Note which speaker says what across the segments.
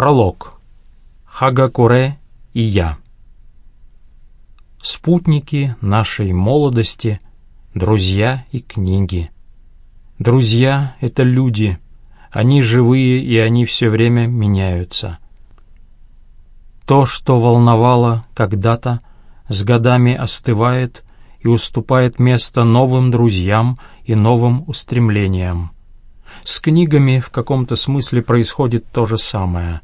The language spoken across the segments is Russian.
Speaker 1: Пролог. Хагакуре и я. Спутники нашей молодости, друзья и книги. Друзья — это люди, они живые, и они все время меняются. То, что волновало когда-то, с годами остывает и уступает место новым друзьям и новым устремлениям. С книгами в каком-то смысле происходит то же самое.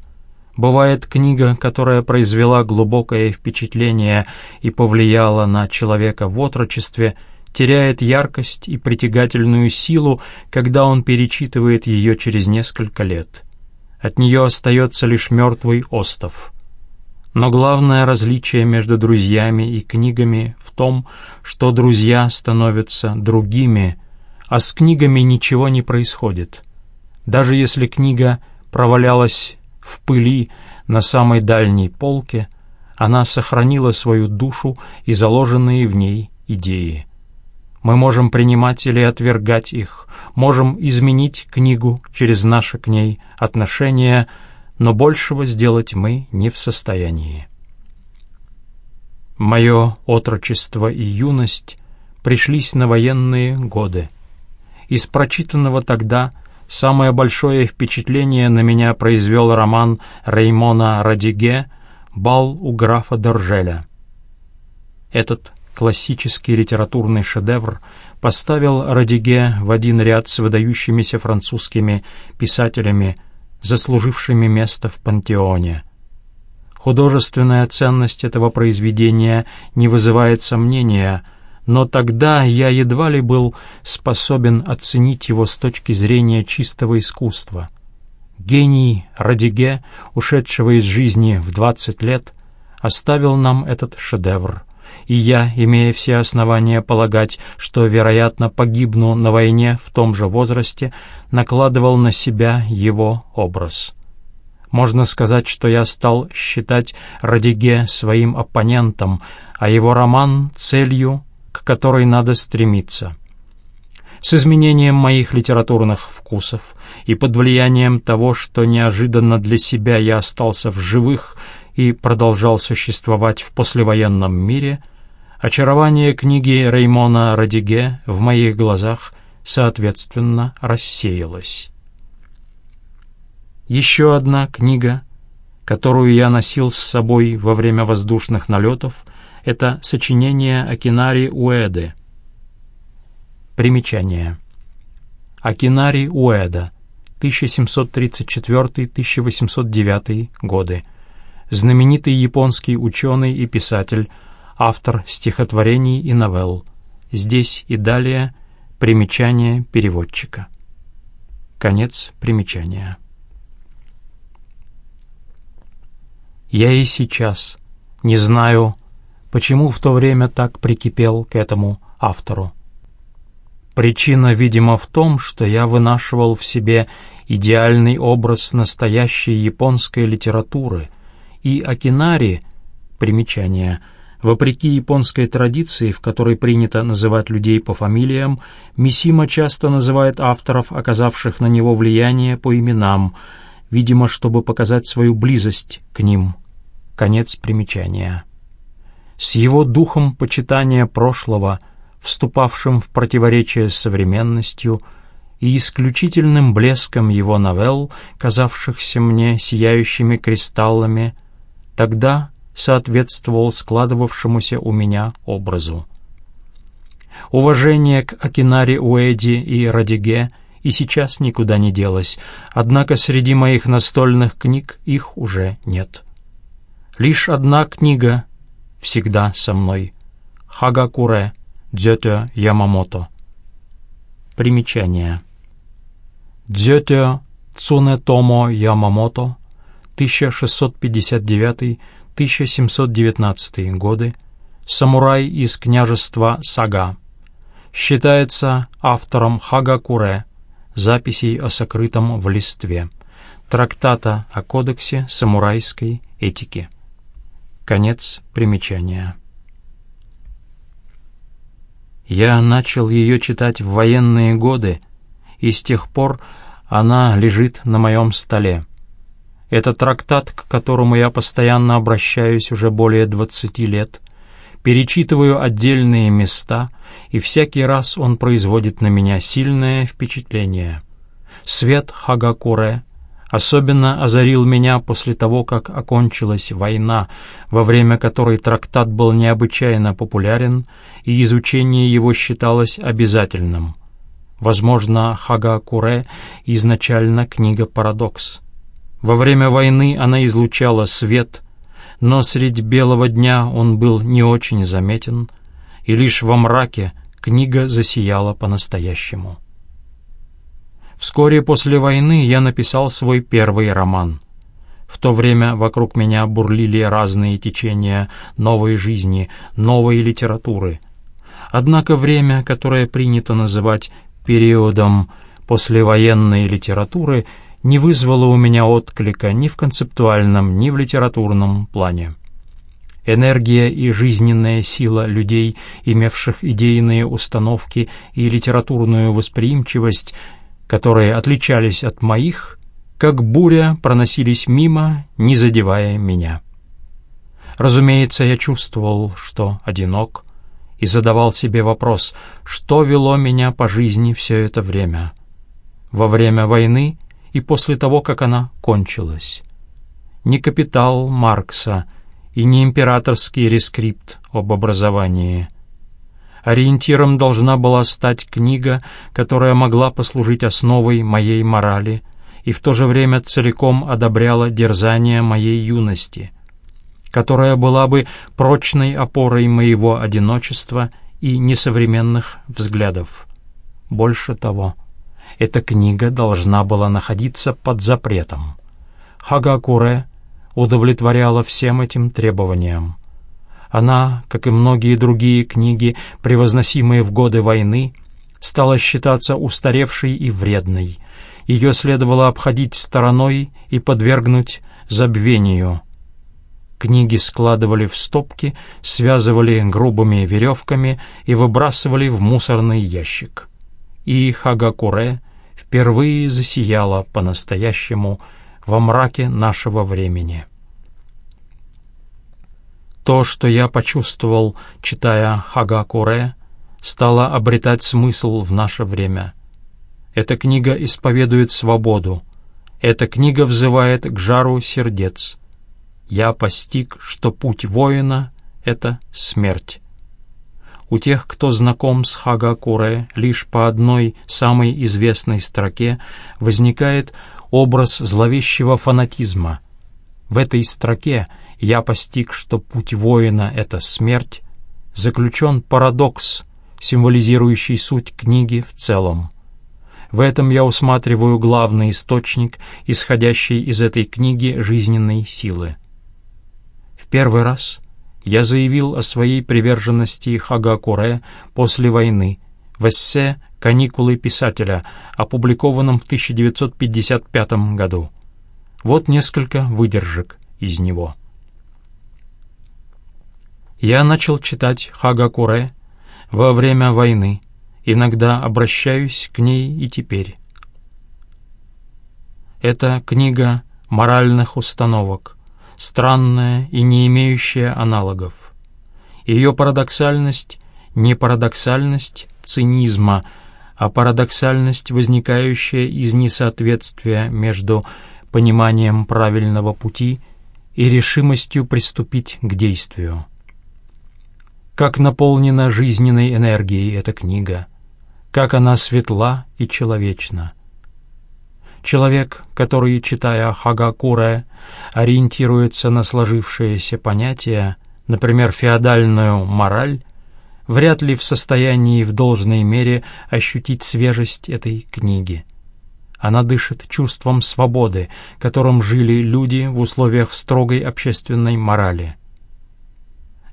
Speaker 1: Бывает книга, которая произвела глубокое впечатление и повлияла на человека в отрочестве, теряет яркость и притягательную силу, когда он перечитывает ее через несколько лет. От нее остается лишь мертвый остов. Но главное различие между друзьями и книгами в том, что друзья становятся другими, а с книгами ничего не происходит. Даже если книга провалялась в пыли на самой дальней полке, она сохранила свою душу и заложенные в ней идеи. Мы можем принимать или отвергать их, можем изменить книгу через наше к ней отношение, но большего сделать мы не в состоянии. Мое отрочество и юность пришлись на военные годы. Из прочитанного тогда – Самое большое впечатление на меня произвел роман Реймона Радиге «Бал у графа Доржеля». Этот классический литературный шедевр поставил Радиге в один ряд с выдающимися французскими писателями, заслужившими место в пантеоне. Художественная ценность этого произведения не вызывает сомнения — но тогда я едва ли был способен оценить его с точки зрения чистого искусства. Гений Радиге, ушедшего из жизни в двадцать лет, оставил нам этот шедевр, и я, имея все основания полагать, что, вероятно, погибну на войне в том же возрасте, накладывал на себя его образ. Можно сказать, что я стал считать Радиге своим оппонентом, а его роман — целью, к которой надо стремиться. С изменением моих литературных вкусов и под влиянием того, что неожиданно для себя я остался в живых и продолжал существовать в послевоенном мире, очарование книги Реймона Радиге в моих глазах соответственно рассеялось. Еще одна книга, которую я носил с собой во время воздушных налетов — это сочинение Акинари Уэды. Примечание. Акинари Уэда, 1734-1809 годы. Знаменитый японский ученый и писатель, автор стихотворений и новелл. Здесь и далее примечание переводчика. Конец примечания. Я и сейчас не знаю, почему в то время так прикипел к этому автору. Причина, видимо, в том, что я вынашивал в себе идеальный образ настоящей японской литературы, и Акинари, примечание, вопреки японской традиции, в которой принято называть людей по фамилиям, Мисима часто называет авторов, оказавших на него влияние, по именам, видимо, чтобы показать свою близость к ним. Конец примечания с его духом почитания прошлого, вступавшим в противоречие с современностью, и исключительным блеском его новелл, казавшихся мне сияющими кристаллами, тогда соответствовал складывавшемуся у меня образу. Уважение к Акинари Уэди и Радиге и сейчас никуда не делось, однако среди моих настольных книг их уже нет. Лишь одна книга всегда со мной. Хагакуре Дзётё Ямамото. Примечание. Дзётё Цунетомо Ямамото, 1659-1719 годы, самурай из княжества Сага. Считается автором Хагакуре, записей о сокрытом в листве, трактата о кодексе самурайской этики. Конец примечания. Я начал ее читать в военные годы, и с тех пор она лежит на моем столе. Это трактат, к которому я постоянно обращаюсь уже более двадцати лет, перечитываю отдельные места, и всякий раз он производит на меня сильное впечатление. Свет Хагакуре особенно озарил меня после того, как окончилась война, во время которой трактат был необычайно популярен, и изучение его считалось обязательным. Возможно, Хагакуре изначально книга «Парадокс». Во время войны она излучала свет, но средь белого дня он был не очень заметен, и лишь во мраке книга засияла по-настоящему. Вскоре после войны я написал свой первый роман. В то время вокруг меня бурлили разные течения новой жизни, новой литературы. Однако время, которое принято называть периодом послевоенной литературы, не вызвало у меня отклика ни в концептуальном, ни в литературном плане. Энергия и жизненная сила людей, имевших идейные установки и литературную восприимчивость, которые отличались от моих, как буря проносились мимо, не задевая меня. Разумеется, я чувствовал, что одинок, и задавал себе вопрос, что вело меня по жизни все это время. Во время войны и после того, как она кончилась. Не капитал Маркса и не императорский рескрипт об образовании — Ориентиром должна была стать книга, которая могла послужить основой моей морали и в то же время целиком одобряла дерзание моей юности, которая была бы прочной опорой моего одиночества и несовременных взглядов. Больше того, эта книга должна была находиться под запретом. Хагакуре удовлетворяла всем этим требованиям. Она, как и многие другие книги, превозносимые в годы войны, стала считаться устаревшей и вредной. Ее следовало обходить стороной и подвергнуть забвению. Книги складывали в стопки, связывали грубыми веревками и выбрасывали в мусорный ящик. И Хагакуре впервые засияла по-настоящему во мраке нашего времени. То, что я почувствовал, читая Хагакуре, стало обретать смысл в наше время. Эта книга исповедует свободу. Эта книга взывает к жару сердец. Я постиг, что путь воина — это смерть. У тех, кто знаком с Хагакуре, лишь по одной самой известной строке возникает образ зловещего фанатизма. В этой строке — я постиг, что путь воина — это смерть, заключен парадокс, символизирующий суть книги в целом. В этом я усматриваю главный источник, исходящий из этой книги жизненной силы. В первый раз я заявил о своей приверженности Хагакуре после войны в эссе «Каникулы писателя», опубликованном в 1955 году. Вот несколько выдержек из него. Я начал читать Хагакуре во время войны, иногда обращаюсь к ней и теперь. Это книга моральных установок, странная и не имеющая аналогов. Ее парадоксальность — не парадоксальность цинизма, а парадоксальность, возникающая из несоответствия между пониманием правильного пути и решимостью приступить к действию как наполнена жизненной энергией эта книга, как она светла и человечна. Человек, который, читая Хагакуре, ориентируется на сложившиеся понятия, например, феодальную мораль, вряд ли в состоянии в должной мере ощутить свежесть этой книги. Она дышит чувством свободы, которым жили люди в условиях строгой общественной морали.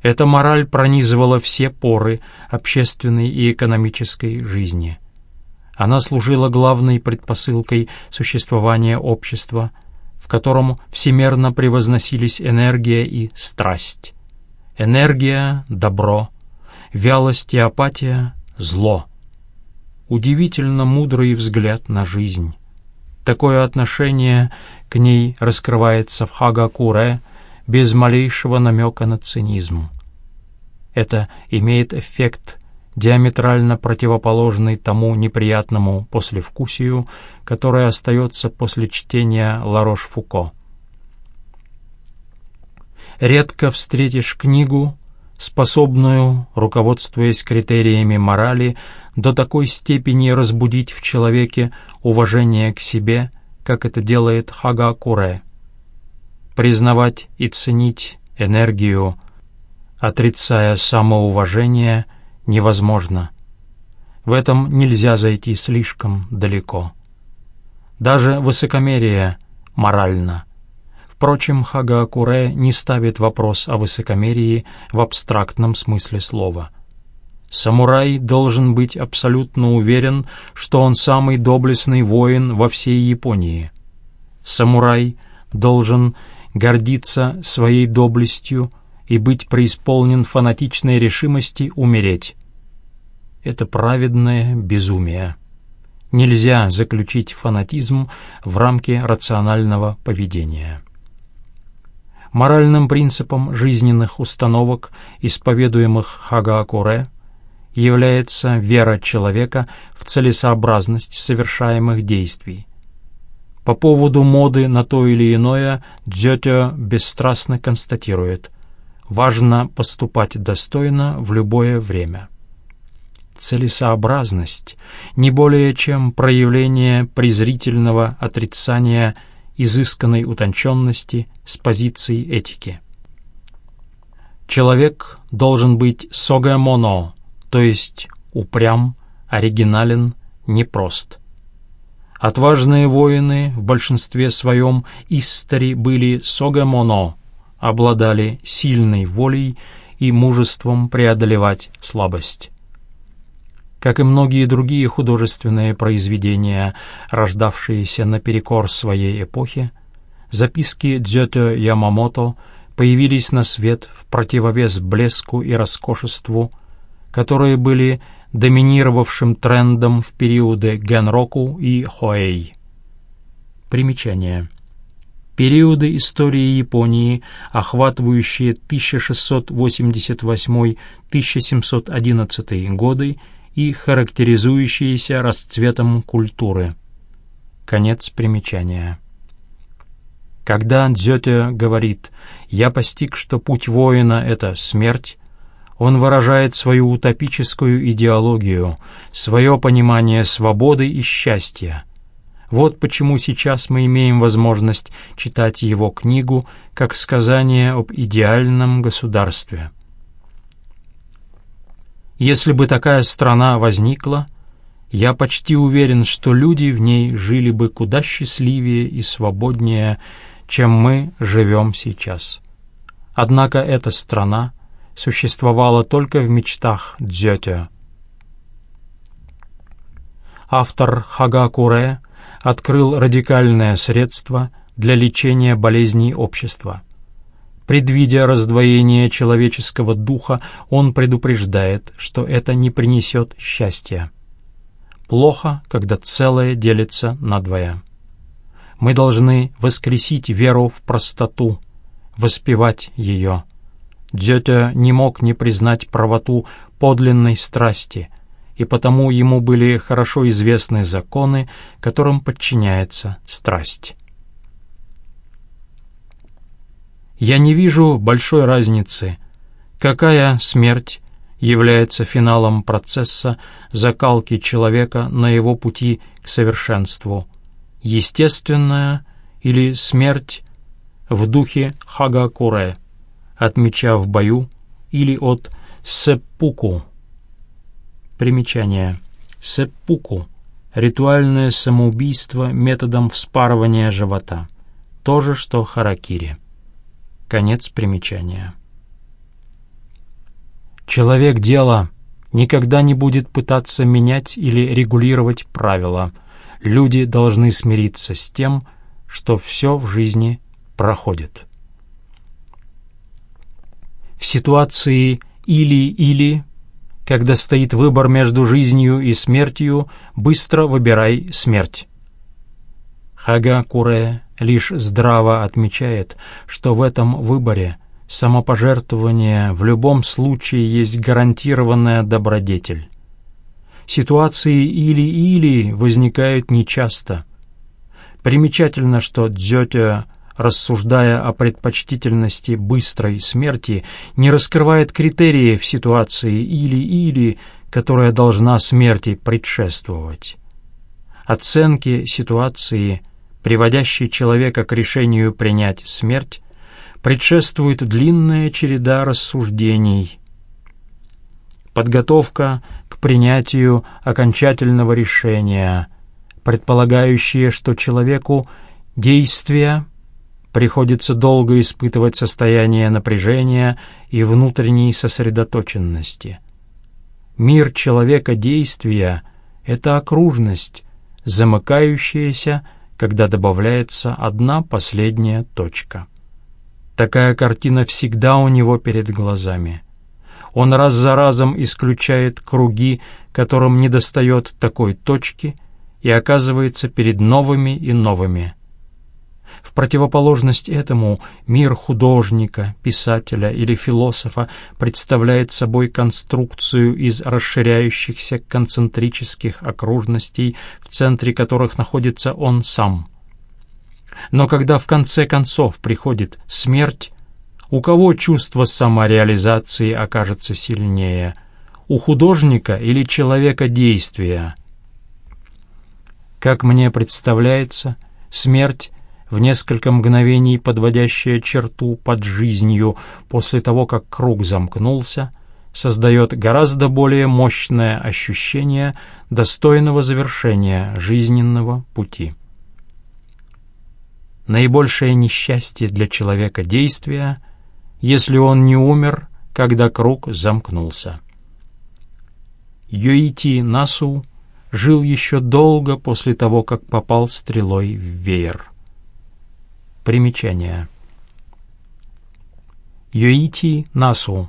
Speaker 1: Эта мораль пронизывала все поры общественной и экономической жизни. Она служила главной предпосылкой существования общества, в котором всемерно превозносились энергия и страсть. Энергия — добро, вялость и апатия — зло. Удивительно мудрый взгляд на жизнь. Такое отношение к ней раскрывается в Хагакуре без малейшего намека на цинизм. Это имеет эффект диаметрально противоположный тому неприятному послевкусию, которое остается после чтения Ларош-Фуко. Редко встретишь книгу, способную, руководствуясь критериями морали, до такой степени разбудить в человеке уважение к себе, как это делает Хагакуре. Признавать и ценить энергию, отрицая самоуважение, невозможно. В этом нельзя зайти слишком далеко. Даже высокомерие морально. Впрочем, Хагакуре не ставит вопрос о высокомерии в абстрактном смысле слова. Самурай должен быть абсолютно уверен, что он самый доблестный воин во всей Японии. Самурай должен гордиться своей доблестью и быть преисполнен фанатичной решимости умереть. Это праведное безумие. Нельзя заключить фанатизм в рамки рационального поведения. Моральным принципом жизненных установок, исповедуемых Хагакуре, является вера человека в целесообразность совершаемых действий. По поводу моды на то или иное Дзётё бесстрастно констатирует «важно поступать достойно в любое время». Целесообразность не более чем проявление презрительного отрицания изысканной утонченности с позиции этики. Человек должен быть согэмоно, то есть упрям, оригинален, непрост. Отважные воины в большинстве своем истори были согэмоно, обладали сильной волей и мужеством преодолевать слабость. Как и многие другие художественные произведения, рождавшиеся наперекор своей эпохи, записки Дзёто Ямамото появились на свет в противовес блеску и роскошеству которые были доминировавшим трендом в периоды Генроку и Хоэй. Примечание. Периоды истории Японии, охватывающие 1688-1711 годы и характеризующиеся расцветом культуры. Конец примечания. Когда Дзёте говорит «Я постиг, что путь воина — это смерть», он выражает свою утопическую идеологию, свое понимание свободы и счастья. Вот почему сейчас мы имеем возможность читать его книгу как сказание об идеальном государстве. Если бы такая страна возникла, я почти уверен, что люди в ней жили бы куда счастливее и свободнее, чем мы живем сейчас. Однако эта страна — существовало только в мечтах Дзёте. Автор Хагакуре открыл радикальное средство для лечения болезней общества. Предвидя раздвоение человеческого духа, он предупреждает, что это не принесет счастья. Плохо, когда целое делится надвое. Мы должны воскресить веру в простоту, воспевать ее. Дзёте не мог не признать правоту подлинной страсти, и потому ему были хорошо известны законы, которым подчиняется страсть. Я не вижу большой разницы, какая смерть является финалом процесса закалки человека на его пути к совершенству, естественная или смерть в духе Хагакуре — от меча в бою или от сеппуку. Примечание. Сеппуку — ритуальное самоубийство методом вспарывания живота. То же, что харакири. Конец примечания. Человек дела никогда не будет пытаться менять или регулировать правила. Люди должны смириться с тем, что все в жизни проходит в ситуации «или-или», когда стоит выбор между жизнью и смертью, быстро выбирай смерть. Хага Куре лишь здраво отмечает, что в этом выборе самопожертвование в любом случае есть гарантированная добродетель. Ситуации или-или возникают нечасто. Примечательно, что Дзётя, рассуждая о предпочтительности быстрой смерти, не раскрывает критерии в ситуации или-или, которая должна смерти предшествовать. Оценки ситуации, приводящей человека к решению принять смерть, предшествует длинная череда рассуждений. Подготовка к принятию окончательного решения, предполагающая, что человеку действия приходится долго испытывать состояние напряжения и внутренней сосредоточенности. Мир человека действия — это окружность, замыкающаяся, когда добавляется одна последняя точка. Такая картина всегда у него перед глазами. Он раз за разом исключает круги, которым недостает такой точки, и оказывается перед новыми и новыми. В противоположность этому мир художника, писателя или философа представляет собой конструкцию из расширяющихся концентрических окружностей, в центре которых находится он сам. Но когда в конце концов приходит смерть, у кого чувство самореализации окажется сильнее? У художника или человека действия? Как мне представляется, смерть в несколько мгновений подводящая черту под жизнью после того, как круг замкнулся, создает гораздо более мощное ощущение достойного завершения жизненного пути. Наибольшее несчастье для человека действия, если он не умер, когда круг замкнулся. Юити Насу жил еще долго после того, как попал стрелой в веер. Примечание. Йоити Насу.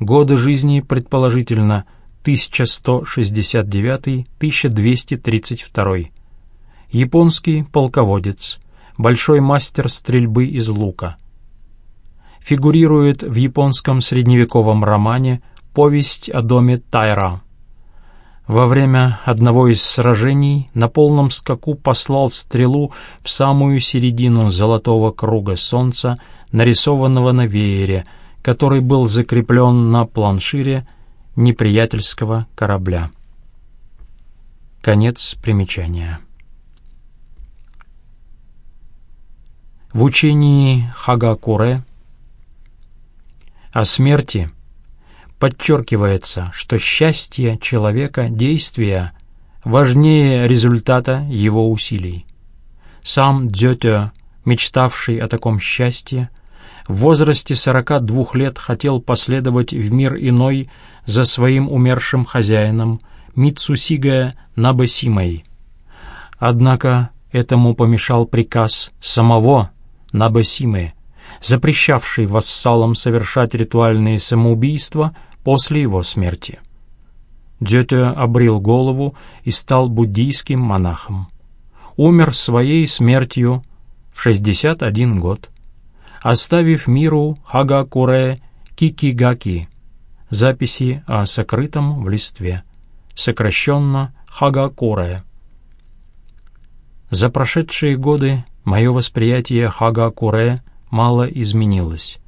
Speaker 1: Годы жизни, предположительно, 1169-1232. Японский полководец, большой мастер стрельбы из лука. Фигурирует в японском средневековом романе «Повесть о доме Тайра». Во время одного из сражений на полном скаку послал стрелу в самую середину золотого круга солнца, нарисованного на веере, который был закреплен на планшире неприятельского корабля. Конец примечания. В учении Хагакуре о смерти – подчеркивается, что счастье человека действия важнее результата его усилий. Сам Дзётё, мечтавший о таком счастье, в возрасте 42 лет хотел последовать в мир иной за своим умершим хозяином Митсусига Набасимой. Однако этому помешал приказ самого Набасимы, запрещавший вассалам совершать ритуальные самоубийства – после его смерти. Дзёте обрил голову и стал буддийским монахом. Умер своей смертью в 61 год, оставив миру Хагакуре Кикигаки, записи о сокрытом в листве, сокращенно Хагакуре. За прошедшие годы мое восприятие Хагакуре мало изменилось.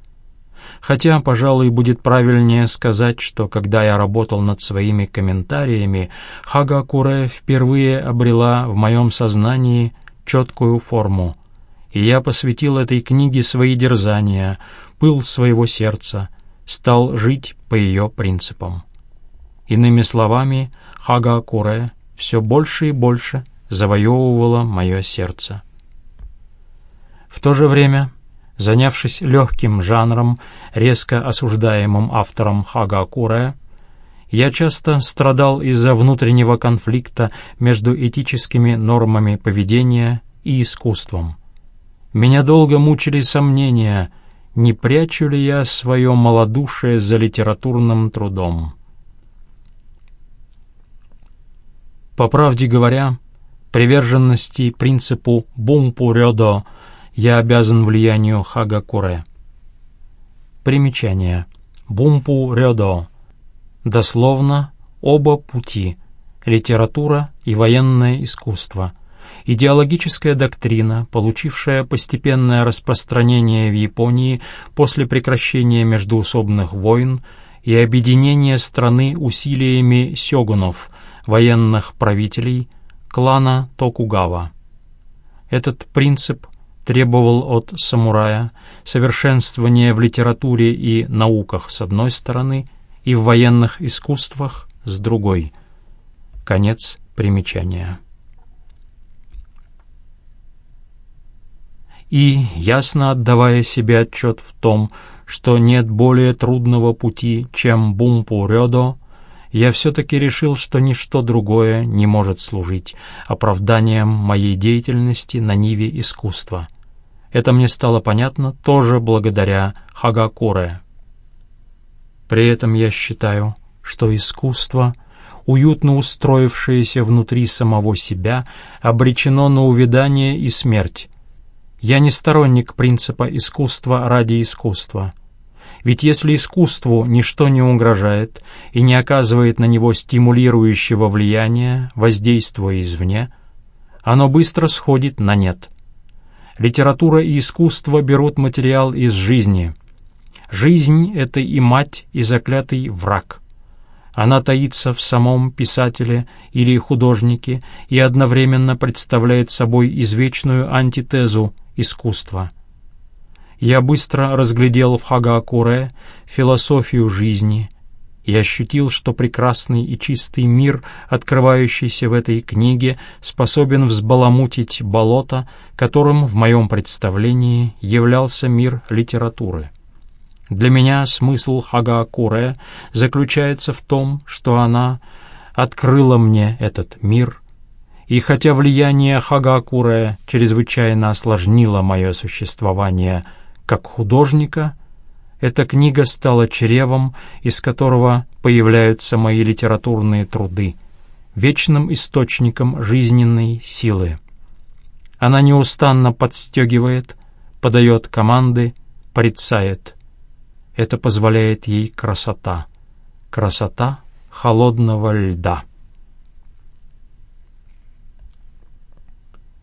Speaker 1: Хотя, пожалуй, будет правильнее сказать, что когда я работал над своими комментариями, Хагакуре впервые обрела в моем сознании четкую форму, и я посвятил этой книге свои дерзания, пыл своего сердца, стал жить по ее принципам. Иными словами, Хагакуре все больше и больше завоевывала мое сердце. В то же время Занявшись легким жанром, резко осуждаемым автором Хага Куре, я часто страдал из-за внутреннего конфликта между этическими нормами поведения и искусством. Меня долго мучили сомнения, не прячу ли я свое малодушие за литературным трудом. По правде говоря, приверженности принципу «бумпу-рёдо» я обязан влиянию Хагакуре. Примечание. «Бумпу-рёдо» дословно «оба пути» литература и военное искусство, идеологическая доктрина, получившая постепенное распространение в Японии после прекращения междуусобных войн и объединения страны усилиями сёгунов, военных правителей, клана Токугава. Этот принцип требовал от самурая совершенствования в литературе и науках с одной стороны и в военных искусствах с другой – Конец примечания. И, ясно отдавая себе отчет в том, что нет более трудного пути, чем бумпу-рёдо, я все-таки решил, что ничто другое не может служить оправданием моей деятельности на ниве искусства. Это мне стало понятно тоже благодаря Хагакуре. При этом я считаю, что искусство — уютно устроившееся внутри самого себя, обречено на увядание и смерть. Я не сторонник принципа искусства ради искусства. Ведь если искусству ничто не угрожает и не оказывает на него стимулирующего влияния, воздействуя извне, оно быстро сходит на нет. Литература и искусство берут материал из жизни. Жизнь — это и мать, и заклятый враг — она таится в самом писателе или художнике и одновременно представляет собой извечную антитезу искусства. Я быстро разглядел в Хагакуре философию жизни и ощутил, что прекрасный и чистый мир, открывающийся в этой книге, способен взбаламутить болото, которым в моем представлении являлся мир литературы. Для меня смысл Хагакуре заключается в том, что она открыла мне этот мир, и хотя влияние Хагакуре чрезвычайно осложнило мое существование как художника, эта книга стала чревом, из которого появляются мои литературные труды, вечным источником жизненной силы. Она неустанно подстегивает, подает команды, порицает. Это позволяет ей красота. Красота холодного льда.